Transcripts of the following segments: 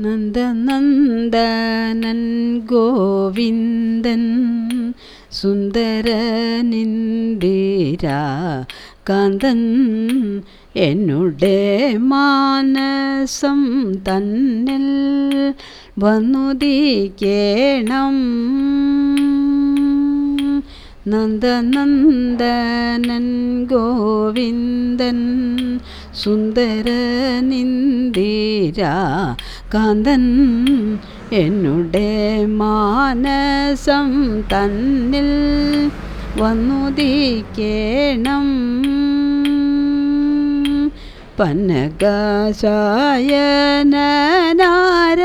നന്ദനന്ദനൻ ഗോവിന്ദൻ സുന്ദരനിന്ദിരാ കാന്തൻ എന്നുടെ മാനസം തന്നിൽ വന്നുദിക്കേണം. നന്ദനന്ദനൻ ഗോവിന്ദൻ സുന്ദരനിന്ദിര കാന്തൻ എന്നുടെ മാനസം തന്നിൽ വന്നുദിക്കേണം. പന്നകായനാര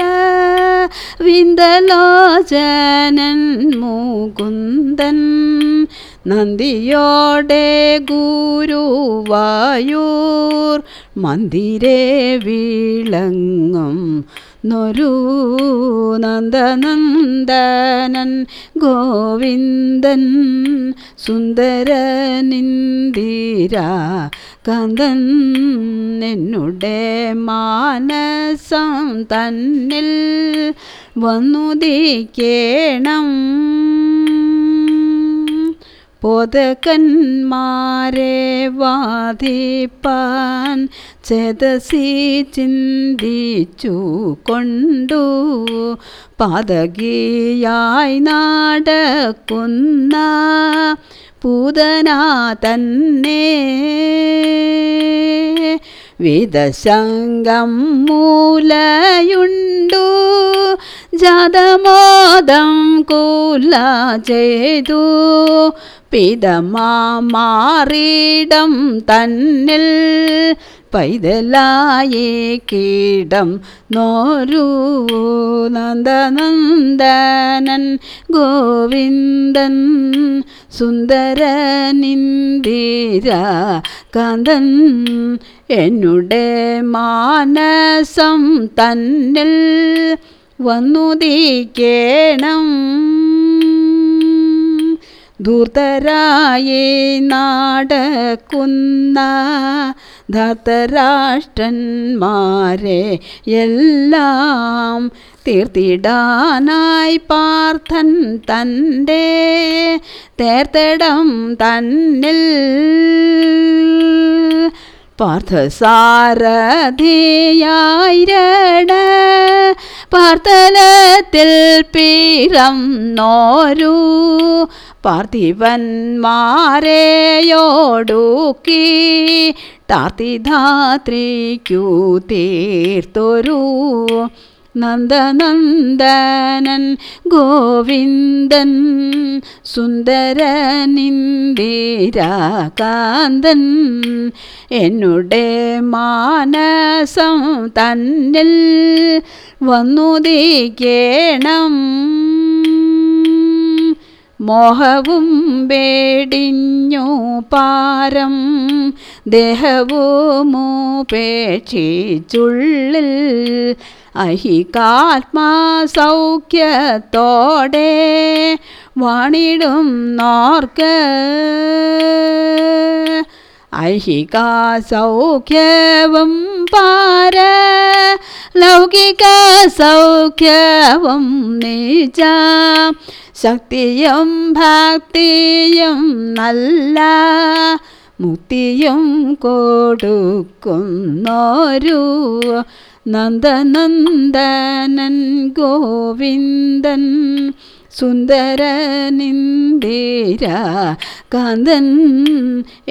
വിന്ദലോചനൻ മുകുന്ദൻ നന്ദിയോടെ ഗുരുവായൂർ മന്ദിരേ വിളങ്ങും നൊരു നന്ദനന്ദനൻ ഗോവിന്ദൻ സുന്ദരനിന്ദിര കന്ദൻ എന്നുടെ മാനസം തന്നിൽ വന്നുദിക്കേണം പോതകന്മാരെ വാദിപ്പാൻ ചേതസി ചിന്തിച്ചു കൊണ്ടു. പാതകിയായി നടക്കുന്ന പൂതനാ തന്നെ. വിദശങ്കം മൂലയുണ്ടു. ജാതമോദം കൂല ചെയ്തു. പിതമാറിടം തന്നിൽ പൈതലായി കീടം നോരു നന്ദനന്ദനൻ ഗോവിന്ദൻ സുന്ദരനിന്ദിര കാന്തൻ എന്നുടെ മാനസം തന്നിൽ വന്നുദിക്കേണം ധൂർത്തരായി നാടക്കുന്ന ധാത്തരാഷ്ട്രന്മാരെ എല്ലാം തീർത്തിടാനായി പാർത്ഥൻ തന്റെ തേർത്തടം തന്നിൽ. പാർത്ഥസാരഥിയായിരട പാർത്തലത്തിൽ പീറം നോരു പാർത്ഥിവന്മാരെയോടുക്കി താർത്തിധാത്രിക്കു തീർത്തൊരു നന്ദനന്ദനൻ ഗോവിന്ദൻ സുന്ദര നിന്ദിരാകാന്തൻ എന്നുടെ മാനസം തന്നിൽ വന്നുദിക്കേണം. മോഹവും വേടിഞ്ഞു പാരം ചുള്ളിൽ അഹികാത്മാ സൗഖ്യത്തോടെ വാണിടും നോർക്ക്. ഐഹിക സൗഖ്യവും പാര. ലൗകിക സൗഖ്യവും നീച ശക്തിയും ഭക്തിയും നല്ല. മുക്തിയും കൊടുക്കുന്നൊരു നന്ദനന്ദനൻ ഗോവിന്ദൻ സുന്ദരനിന്ദിര കാന്തൻ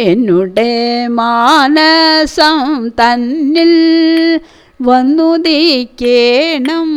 എന്നുടെ മാനസം തന്നിൽ വന്നുദിക്കേണം.